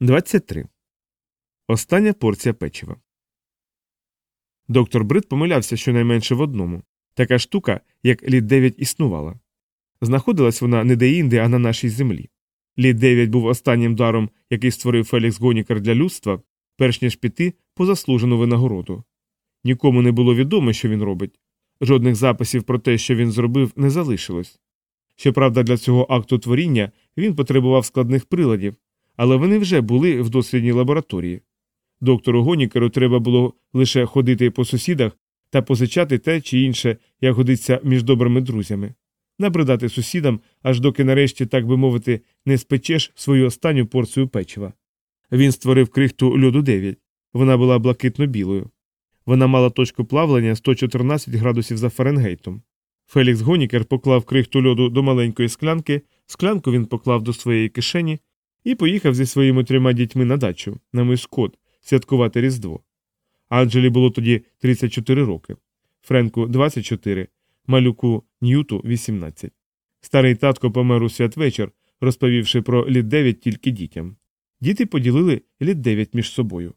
23. Остання порція печива. Доктор Брит помилявся щонайменше в одному. Така штука, як літ 9 існувала. Знаходилась вона не де-інде, а на нашій землі. Літ 9 був останнім даром, який створив Фелікс Гонікер для людства, перш ніж піти по заслужену винагороду. Нікому не було відомо, що він робить. Жодних записів про те, що він зробив, не залишилось. Щоправда, для цього акту творіння він потребував складних приладів, але вони вже були в дослідній лабораторії. Доктору Гонікеру треба було лише ходити по сусідах та позичати те чи інше, як годиться між добрими друзями, набридати сусідам, аж доки нарешті, так би мовити, не спечеш свою останню порцію печива. Він створив крихту льоду 9. Вона була блакитно-білою. Вона мала точку плавлення 114 градусів за Фаренгейтом. Фелікс Гонікер поклав крихту льоду до маленької склянки, склянку він поклав до своєї кишені і поїхав зі своїми трьома дітьми на дачу, на Мишкот святкувати Різдво. Анджелі було тоді 34 роки, Френку 24, малюку Ньюту 18. Старий татко помер у святвечір, розповівши про літ 9 тільки дітям. Діти поділили літ 9 між собою.